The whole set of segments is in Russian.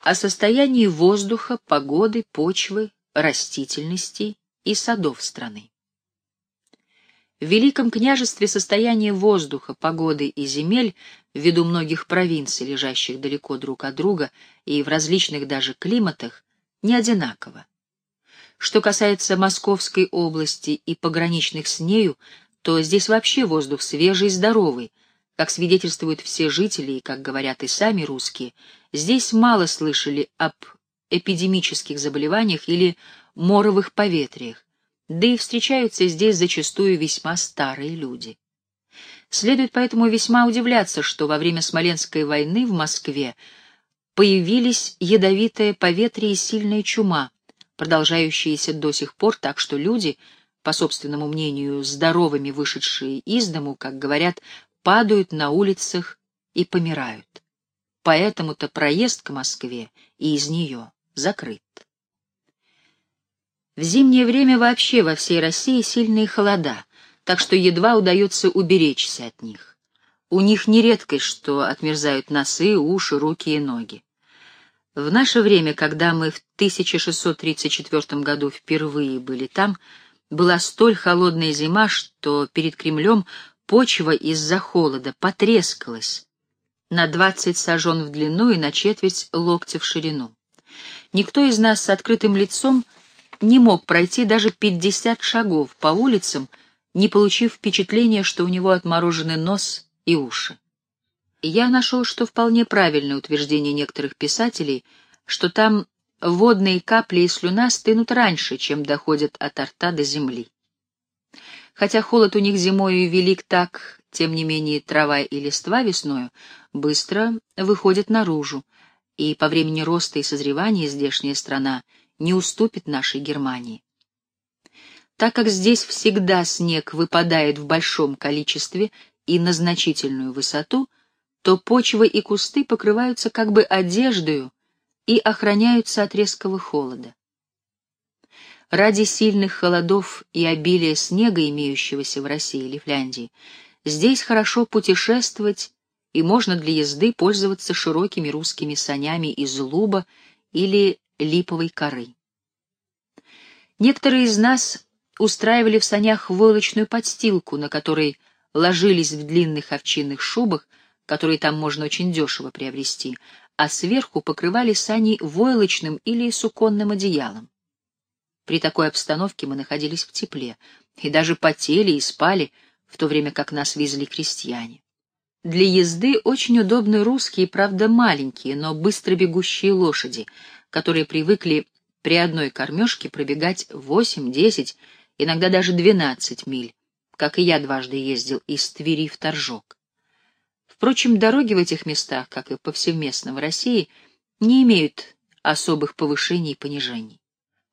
о состоянии воздуха, погоды, почвы, растительности и садов страны. В Великом княжестве состояние воздуха, погоды и земель, ввиду многих провинций, лежащих далеко друг от друга и в различных даже климатах, не одинаково. Что касается Московской области и пограничных с нею, то здесь вообще воздух свежий и здоровый, как свидетельствуют все жители и, как говорят и сами русские, здесь мало слышали об эпидемических заболеваниях или моровых поветриях, да и встречаются здесь зачастую весьма старые люди. Следует поэтому весьма удивляться, что во время Смоленской войны в Москве появились ядовитое поветрие и сильная чума, продолжающиеся до сих пор так, что люди, по собственному мнению, здоровыми вышедшие из дому, как говорят, падают на улицах и помирают. Поэтому-то проезд к Москве и из нее закрыт. В зимнее время вообще во всей России сильные холода, так что едва удается уберечься от них. У них не редкость, что отмерзают носы, уши, руки и ноги. В наше время, когда мы в 1634 году впервые были там, была столь холодная зима, что перед Кремлем почва из-за холода потрескалась на двадцать сажен в длину и на четверть локтя в ширину. Никто из нас с открытым лицом не мог пройти даже пятьдесят шагов по улицам, не получив впечатления, что у него отморожены нос и уши. Я нашел, что вполне правильное утверждение некоторых писателей, что там водные капли и слюна стынут раньше, чем доходят от рта до земли. Хотя холод у них зимою велик так, тем не менее трава и листва весною быстро выходят наружу, и по времени роста и созревания здешняя страна не уступит нашей Германии. Так как здесь всегда снег выпадает в большом количестве и на значительную высоту, то почва и кусты покрываются как бы одеждою и охраняются от резкого холода. Ради сильных холодов и обилия снега, имеющегося в России или Финляндии, здесь хорошо путешествовать и можно для езды пользоваться широкими русскими санями из луба или липовой коры. Некоторые из нас устраивали в санях войлочную подстилку, на которой ложились в длинных овчинных шубах, которые там можно очень дешево приобрести, а сверху покрывали сани войлочным или суконным одеялом. При такой обстановке мы находились в тепле и даже потели и спали, в то время как нас везли крестьяне. Для езды очень удобны русские, правда, маленькие, но быстро бегущие лошади, которые привыкли при одной кормежке пробегать 8-10, иногда даже 12 миль, как и я дважды ездил из Твери в Торжок. Впрочем, дороги в этих местах, как и повсеместно в России, не имеют особых повышений и понижений.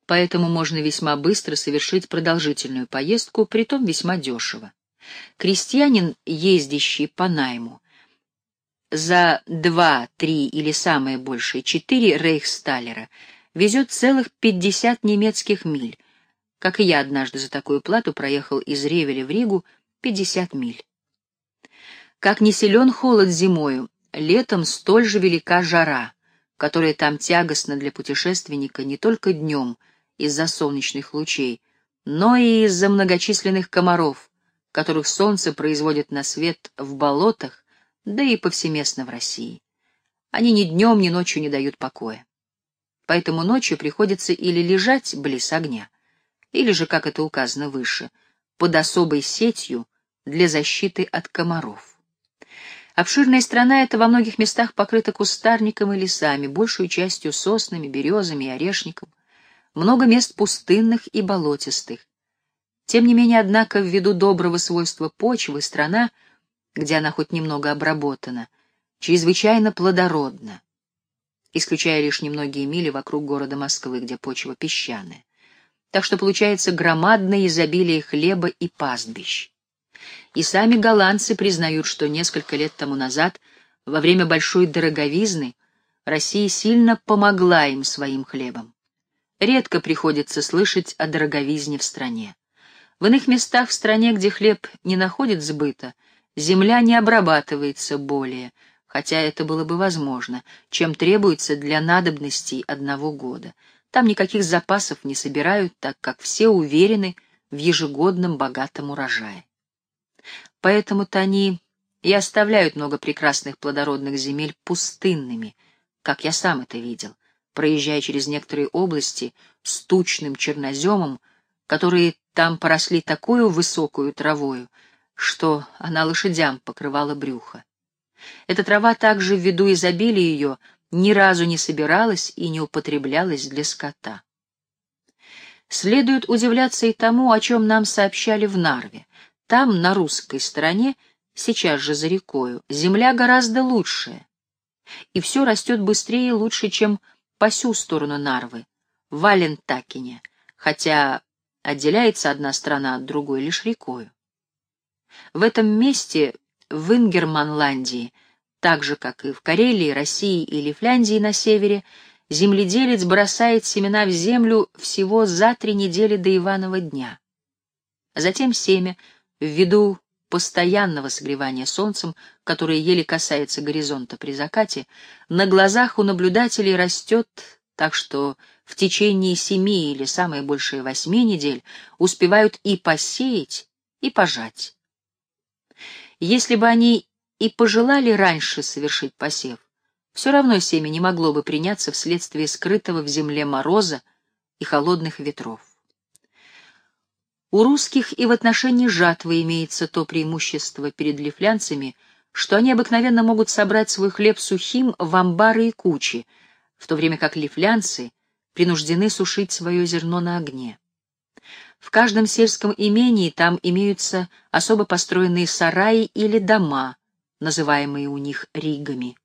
Поэтому можно весьма быстро совершить продолжительную поездку, притом весьма дешево. Крестьянин, ездящий по найму, за два, три или самое большее четыре рейхсталера везет целых пятьдесят немецких миль, как и я однажды за такую плату проехал из Ревеля в Ригу пятьдесят миль. Как не силен холод зимою, летом столь же велика жара, которая там тягостна для путешественника не только днем из-за солнечных лучей, но и из-за многочисленных комаров, которых солнце производит на свет в болотах, да и повсеместно в России. Они ни днем, ни ночью не дают покоя. Поэтому ночью приходится или лежать близ огня, или же, как это указано выше, под особой сетью для защиты от комаров. Обширная страна эта во многих местах покрыта кустарником и лесами, большую частью соснами, березами и орешником. Много мест пустынных и болотистых. Тем не менее, однако, ввиду доброго свойства почвы, страна, где она хоть немного обработана, чрезвычайно плодородна, исключая лишь немногие мили вокруг города Москвы, где почва песчаная. Так что получается громадное изобилие хлеба и пастбищ. И сами голландцы признают, что несколько лет тому назад, во время большой дороговизны, Россия сильно помогла им своим хлебом. Редко приходится слышать о дороговизне в стране. В иных местах в стране, где хлеб не находит сбыта, земля не обрабатывается более, хотя это было бы возможно, чем требуется для надобностей одного года. Там никаких запасов не собирают, так как все уверены в ежегодном богатом урожае. Поэтому-то они и оставляют много прекрасных плодородных земель пустынными, как я сам это видел, проезжая через некоторые области с тучным черноземом, которые там поросли такую высокую травою, что она лошадям покрывала брюхо. Эта трава также ввиду изобилия ее ни разу не собиралась и не употреблялась для скота. Следует удивляться и тому, о чем нам сообщали в Нарве. Там, на русской стороне, сейчас же за рекою, земля гораздо лучшая, и все растет быстрее и лучше, чем по сю сторону Нарвы, в Валентакине, хотя отделяется одна страна от другой лишь рекою. В этом месте, в Ингерманландии, так же, как и в Карелии, России или Фляндии на севере, земледелец бросает семена в землю всего за три недели до Иванова дня. Затем семя, ввиду постоянного согревания солнцем, которое еле касается горизонта при закате, на глазах у наблюдателей растет, так что в течение семи или самое большее восьми недель успевают и посеять, и пожать. Если бы они и пожелали раньше совершить посев, все равно семя не могло бы приняться вследствие скрытого в земле мороза и холодных ветров. У русских и в отношении жатвы имеется то преимущество перед лифлянцами, что они обыкновенно могут собрать свой хлеб сухим в амбары и кучи, в то время как лифлянцы принуждены сушить свое зерно на огне. В каждом сельском имении там имеются особо построенные сараи или дома, называемые у них ригами.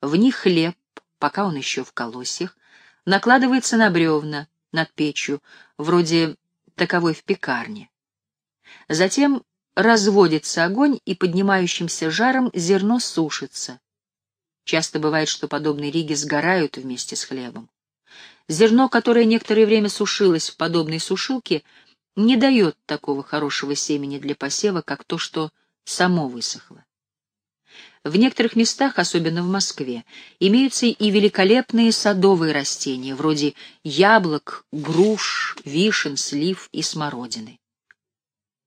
В них хлеб, пока он еще в колосьях, накладывается на бревна над печью, вроде таковой в пекарне. Затем разводится огонь, и поднимающимся жаром зерно сушится. Часто бывает, что подобные риги сгорают вместе с хлебом. Зерно, которое некоторое время сушилось в подобной сушилке, не дает такого хорошего семени для посева, как то, что само высохло. В некоторых местах, особенно в Москве, имеются и великолепные садовые растения, вроде яблок, груш, вишен, слив и смородины.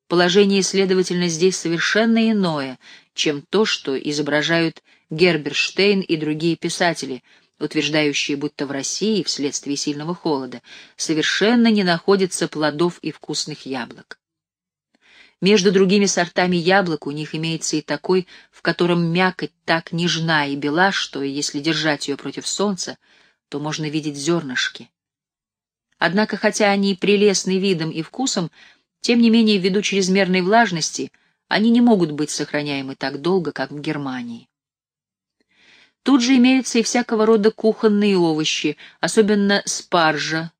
Положение, следовательно, здесь совершенно иное, чем то, что изображают Герберштейн и другие писатели, утверждающие, будто в России, вследствие сильного холода, совершенно не находится плодов и вкусных яблок. Между другими сортами яблок у них имеется и такой, в котором мякоть так нежна и бела, что если держать ее против солнца, то можно видеть зернышки. Однако, хотя они и прелестны видом и вкусом, тем не менее, ввиду чрезмерной влажности, они не могут быть сохраняемы так долго, как в Германии. Тут же имеются и всякого рода кухонные овощи, особенно спаржа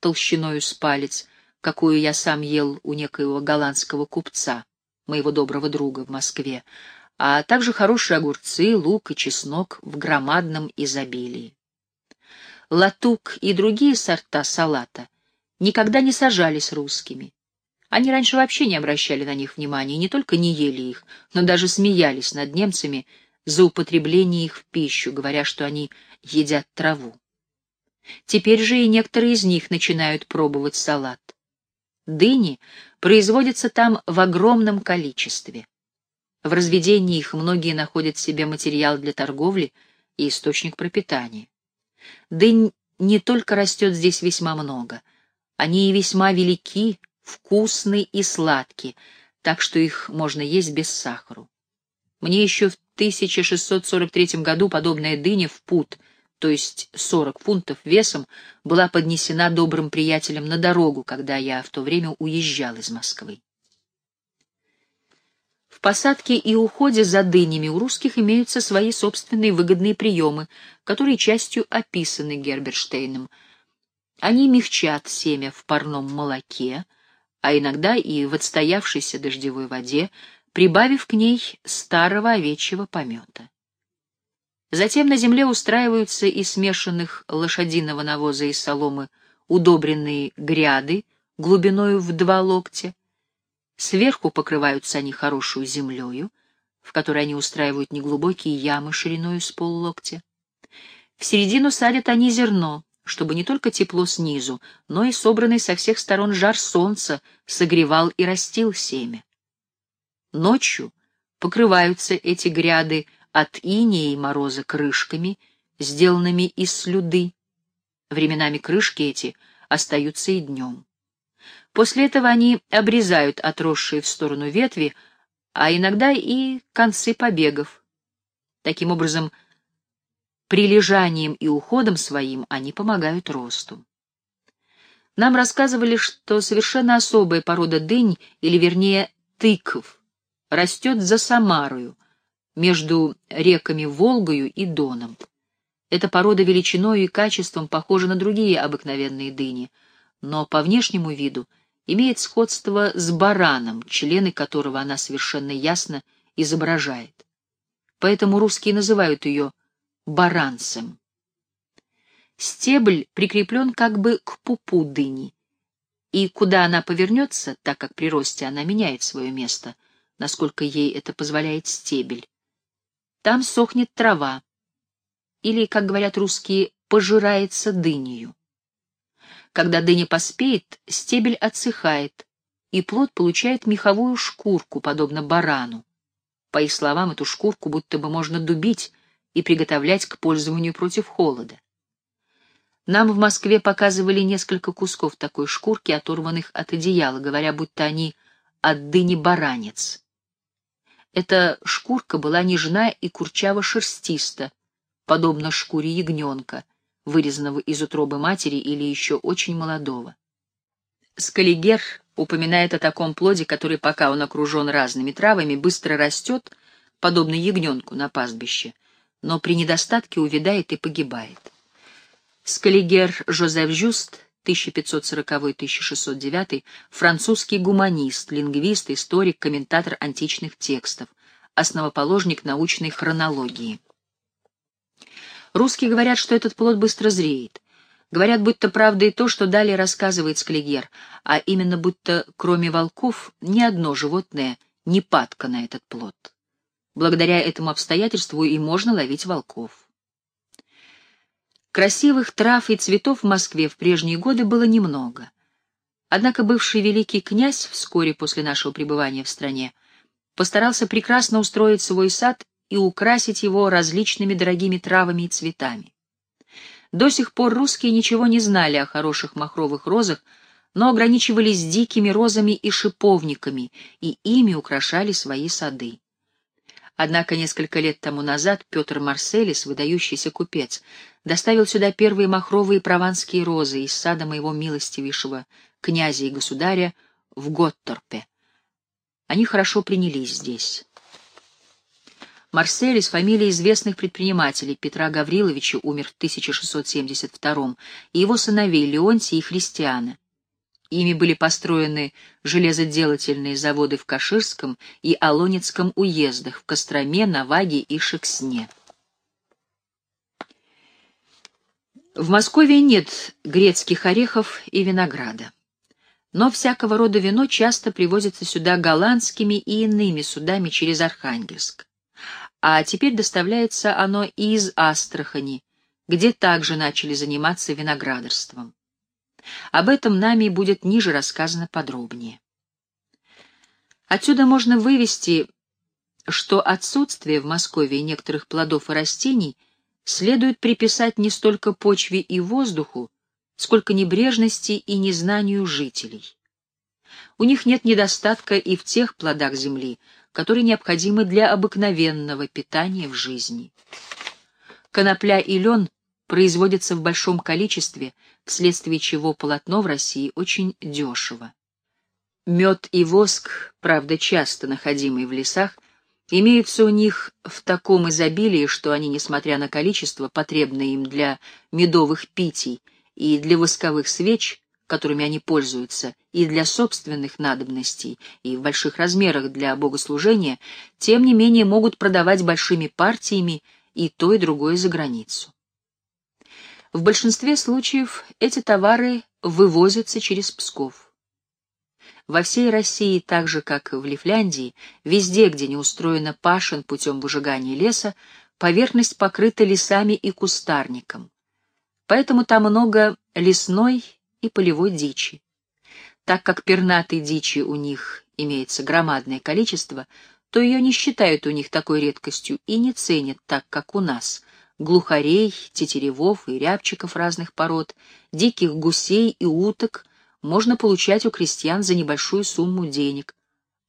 толщиною с палец, какую я сам ел у некоего голландского купца, моего доброго друга в Москве, а также хорошие огурцы, лук и чеснок в громадном изобилии. Латук и другие сорта салата никогда не сажались русскими. Они раньше вообще не обращали на них внимания и не только не ели их, но даже смеялись над немцами за употребление их в пищу, говоря, что они едят траву. Теперь же и некоторые из них начинают пробовать салат. Дыни производятся там в огромном количестве. В разведении их многие находят себе материал для торговли и источник пропитания. Дынь не только растет здесь весьма много, они и весьма велики, вкусны и сладки, так что их можно есть без сахара. Мне еще в 1643 году подобная дыня в пуд — то есть 40 фунтов весом, была поднесена добрым приятелем на дорогу, когда я в то время уезжал из Москвы. В посадке и уходе за дынями у русских имеются свои собственные выгодные приемы, которые частью описаны Герберштейном. Они мягчат семя в парном молоке, а иногда и в отстоявшейся дождевой воде, прибавив к ней старого овечьего помета. Затем на земле устраиваются из смешанных лошадиного навоза и соломы удобренные гряды глубиною в два локтя. Сверху покрываются они хорошую землею, в которой они устраивают неглубокие ямы шириною с поллоктя. В середину садят они зерно, чтобы не только тепло снизу, но и собранный со всех сторон жар солнца согревал и растил семя. Ночью покрываются эти гряды от инея и мороза крышками, сделанными из слюды. Временами крышки эти остаются и днем. После этого они обрезают отросшие в сторону ветви, а иногда и концы побегов. Таким образом, прилежанием и уходом своим они помогают росту. Нам рассказывали, что совершенно особая порода дынь, или вернее тыков, растет за Самарою, между реками Волгою и Доном. Эта порода величиной и качеством похожа на другие обыкновенные дыни, но по внешнему виду имеет сходство с бараном, члены которого она совершенно ясно изображает. Поэтому русские называют ее баранцем. Стебль прикреплен как бы к пупу дыни, и куда она повернется, так как при росте она меняет свое место, насколько ей это позволяет стебель. Там сохнет трава, или, как говорят русские, пожирается дынею. Когда дыня поспеет, стебель отсыхает, и плод получает меховую шкурку, подобно барану. По их словам, эту шкурку будто бы можно дубить и приготовлять к пользованию против холода. Нам в Москве показывали несколько кусков такой шкурки, оторванных от одеяла, говоря, будто они от дыни баранец. Эта шкурка была нежна и курчаво-шерстиста, подобно шкуре ягненка, вырезанного из утробы матери или еще очень молодого. Скаллигер упоминает о таком плоде, который, пока он окружен разными травами, быстро растет, подобно ягненку на пастбище, но при недостатке увядает и погибает. Скаллигер Жозеф Жюст 1540-1609, французский гуманист, лингвист, историк, комментатор античных текстов, основоположник научной хронологии. Русские говорят, что этот плод быстро зреет. Говорят, будто правда и то, что далее рассказывает Склигер, а именно будто, кроме волков, ни одно животное не падка на этот плод. Благодаря этому обстоятельству и можно ловить волков. Красивых трав и цветов в Москве в прежние годы было немного. Однако бывший великий князь вскоре после нашего пребывания в стране постарался прекрасно устроить свой сад и украсить его различными дорогими травами и цветами. До сих пор русские ничего не знали о хороших махровых розах, но ограничивались дикими розами и шиповниками, и ими украшали свои сады. Однако несколько лет тому назад Петр Марселис, выдающийся купец, доставил сюда первые махровые прованские розы из сада моего милостивейшего князя и государя в Готторпе. Они хорошо принялись здесь. Марселис, фамилия известных предпринимателей Петра Гавриловича, умер в 1672 и его сыновей Леонтия и Христиана. Ими были построены железоделательные заводы в Каширском и Алонецком уездах, в Костроме, Наваге и Шексне. В Москве нет грецких орехов и винограда. Но всякого рода вино часто привозится сюда голландскими и иными судами через Архангельск. А теперь доставляется оно из Астрахани, где также начали заниматься виноградарством. Об этом нами будет ниже рассказано подробнее. Отсюда можно вывести, что отсутствие в Москве некоторых плодов и растений следует приписать не столько почве и воздуху, сколько небрежности и незнанию жителей. У них нет недостатка и в тех плодах земли, которые необходимы для обыкновенного питания в жизни. Конопля и лен производятся в большом количестве – вследствие чего полотно в России очень дешево. Мед и воск, правда, часто находимые в лесах, имеются у них в таком изобилии, что они, несмотря на количество, потребное им для медовых питий и для восковых свеч, которыми они пользуются, и для собственных надобностей, и в больших размерах для богослужения, тем не менее могут продавать большими партиями и то, и другое за границу. В большинстве случаев эти товары вывозятся через Псков. Во всей России, так же как и в Лифляндии, везде, где не устроено пашен путем выжигания леса, поверхность покрыта лесами и кустарником. Поэтому там много лесной и полевой дичи. Так как пернатой дичи у них имеется громадное количество, то ее не считают у них такой редкостью и не ценят так, как у нас, глухарей, тетеревов и рябчиков разных пород, диких гусей и уток можно получать у крестьян за небольшую сумму денег,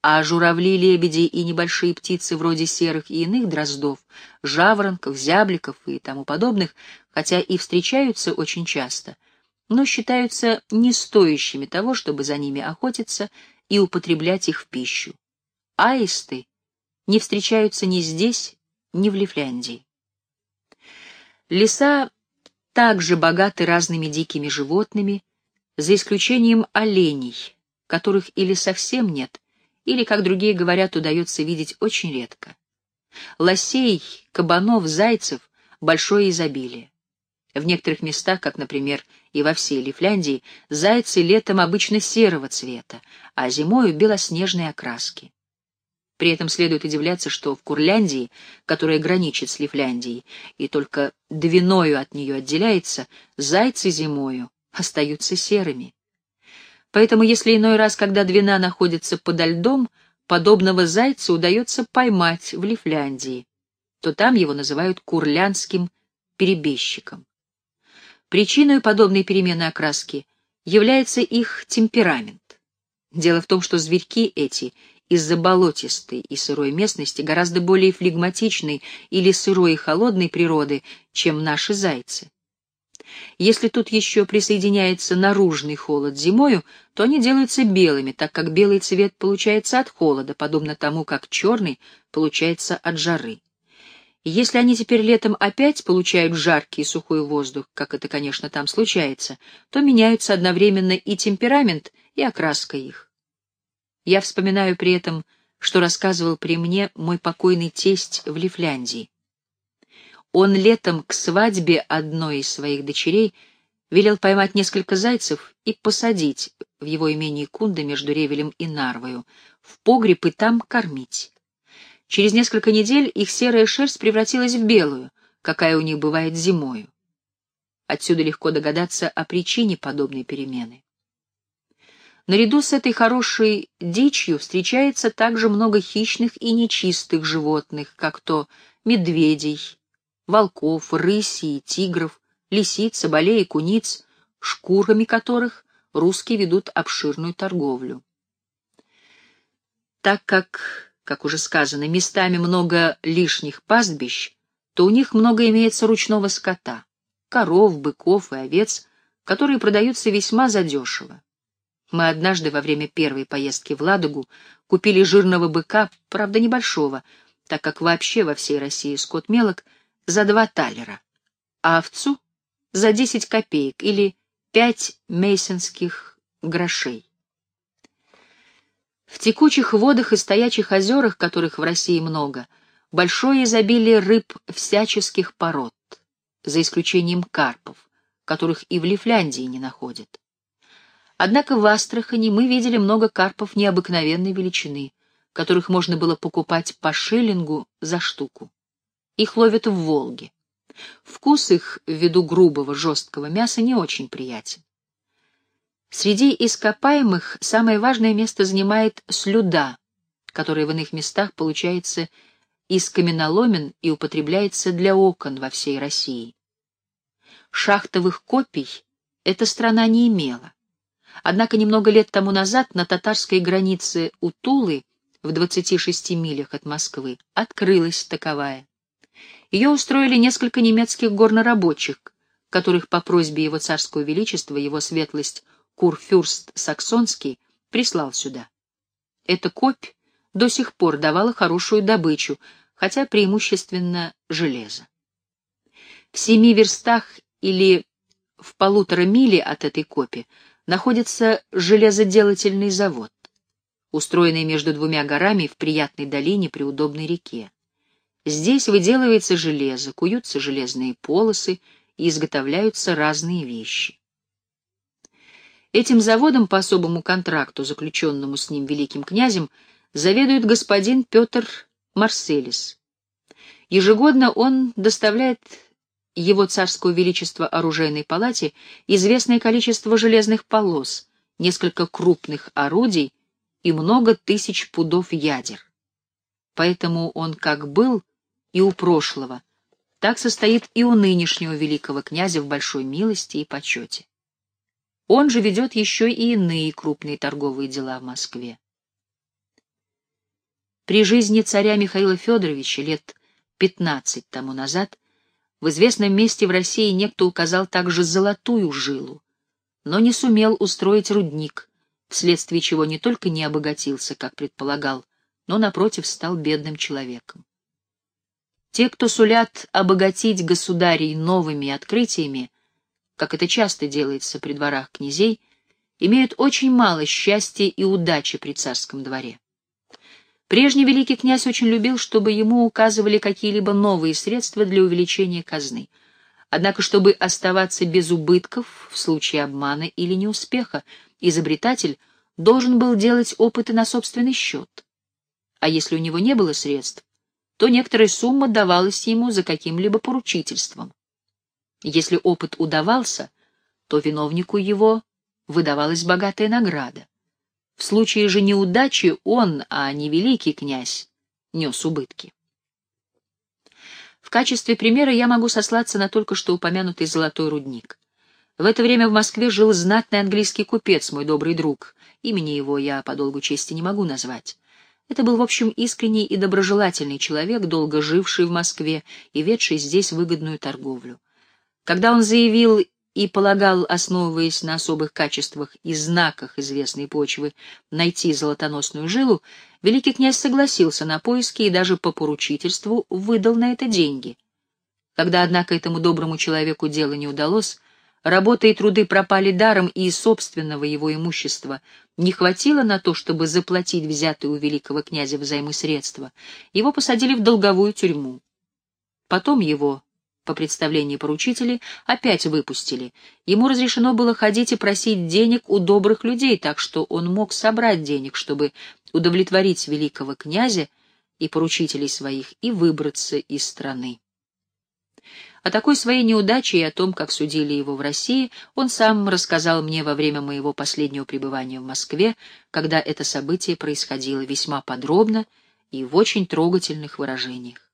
а журавли, лебеди и небольшие птицы вроде серых и иных дроздов, жаворонков, зябликов и тому подобных, хотя и встречаются очень часто, но считаются не стоящими того, чтобы за ними охотиться и употреблять их в пищу. Аисты не встречаются ни здесь, ни в Лифляндии. Леса также богаты разными дикими животными, за исключением оленей, которых или совсем нет, или, как другие говорят, удается видеть очень редко. Лосей, кабанов, зайцев — большое изобилие. В некоторых местах, как, например, и во всей Лифляндии, зайцы летом обычно серого цвета, а зимою — белоснежной окраски. При этом следует удивляться, что в Курляндии, которая граничит с Лифляндией и только Двиною от нее отделяется, зайцы зимою остаются серыми. Поэтому если иной раз, когда Двина находится подо льдом, подобного зайца удается поймать в Лифляндии, то там его называют курлянским перебежчиком. Причиной подобной перемены окраски является их темперамент. Дело в том, что зверьки эти из-за болотистой и сырой местности гораздо более флегматичной или сырой и холодной природы, чем наши зайцы. Если тут еще присоединяется наружный холод зимою, то они делаются белыми, так как белый цвет получается от холода, подобно тому, как черный получается от жары. если они теперь летом опять получают жаркий и сухой воздух, как это, конечно, там случается, то меняются одновременно и темперамент, и окраска их. Я вспоминаю при этом, что рассказывал при мне мой покойный тесть в Лифляндии. Он летом к свадьбе одной из своих дочерей велел поймать несколько зайцев и посадить в его имении Кунда между Ревелем и Нарвою, в погреб и там кормить. Через несколько недель их серая шерсть превратилась в белую, какая у них бывает зимою. Отсюда легко догадаться о причине подобной перемены. Наряду с этой хорошей дичью встречается также много хищных и нечистых животных, как то медведей, волков, рысей, тигров, лисиц, соболей и куниц, шкурами которых русские ведут обширную торговлю. Так как, как уже сказано, местами много лишних пастбищ, то у них много имеется ручного скота, коров, быков и овец, которые продаются весьма задешево. Мы однажды во время первой поездки в Ладогу купили жирного быка, правда небольшого, так как вообще во всей России скот мелок, за два талера, а овцу — за десять копеек или пять мейсонских грошей. В текучих водах и стоячих озерах, которых в России много, большое изобилие рыб всяческих пород, за исключением карпов, которых и в Лифляндии не находят. Однако в Астрахани мы видели много карпов необыкновенной величины, которых можно было покупать по шиллингу за штуку. Их ловят в Волге. Вкус их, ввиду грубого, жесткого мяса, не очень приятен. Среди ископаемых самое важное место занимает слюда, которая в иных местах получается из каменоломен и употребляется для окон во всей России. Шахтовых копий эта страна не имела. Однако немного лет тому назад на татарской границе у Тулы, в 26 милях от Москвы, открылась таковая. Ее устроили несколько немецких горнорабочих, которых по просьбе его царского величества его светлость Курфюрст Саксонский прислал сюда. Эта копь до сих пор давала хорошую добычу, хотя преимущественно железо. В семи верстах или в полутора мили от этой копи находится железоделательный завод, устроенный между двумя горами в приятной долине при удобной реке. Здесь выделывается железо, куются железные полосы и изготовляются разные вещи. Этим заводом по особому контракту, заключенному с ним великим князем, заведует господин Петр Марселис. Ежегодно он доставляет его царского величества оружейной палате известное количество железных полос, несколько крупных орудий и много тысяч пудов ядер. Поэтому он как был и у прошлого, так состоит и у нынешнего великого князя в большой милости и почете. Он же ведет еще и иные крупные торговые дела в Москве. При жизни царя Михаила Федоровича лет 15 тому назад в известном месте в России некто указал также золотую жилу, но не сумел устроить рудник, вследствие чего не только не обогатился, как предполагал, но, напротив, стал бедным человеком. Те, кто сулят обогатить государей новыми открытиями, как это часто делается при дворах князей, имеют очень мало счастья и удачи при царском дворе. Прежний великий князь очень любил, чтобы ему указывали какие-либо новые средства для увеличения казны. Однако, чтобы оставаться без убытков в случае обмана или неуспеха, изобретатель должен был делать опыты на собственный счет. А если у него не было средств, то некоторая сумма давалась ему за каким-либо поручительством. Если опыт удавался, то виновнику его выдавалась богатая награда. В случае же неудачи он, а не великий князь, нес убытки. В качестве примера я могу сослаться на только что упомянутый золотой рудник. В это время в Москве жил знатный английский купец, мой добрый друг. Имени его я по долгу чести не могу назвать. Это был, в общем, искренний и доброжелательный человек, долго живший в Москве и ведший здесь выгодную торговлю. Когда он заявил и полагал, основываясь на особых качествах и знаках известной почвы, найти золотоносную жилу, великий князь согласился на поиски и даже по поручительству выдал на это деньги. Когда, однако, этому доброму человеку дело не удалось, Работа и труды пропали даром, и собственного его имущества не хватило на то, чтобы заплатить взятые у великого князя взаймы средства. Его посадили в долговую тюрьму. Потом его, по представлению поручителей, опять выпустили. Ему разрешено было ходить и просить денег у добрых людей, так что он мог собрать денег, чтобы удовлетворить великого князя и поручителей своих и выбраться из страны. О такой своей неудаче и о том, как судили его в России, он сам рассказал мне во время моего последнего пребывания в Москве, когда это событие происходило весьма подробно и в очень трогательных выражениях.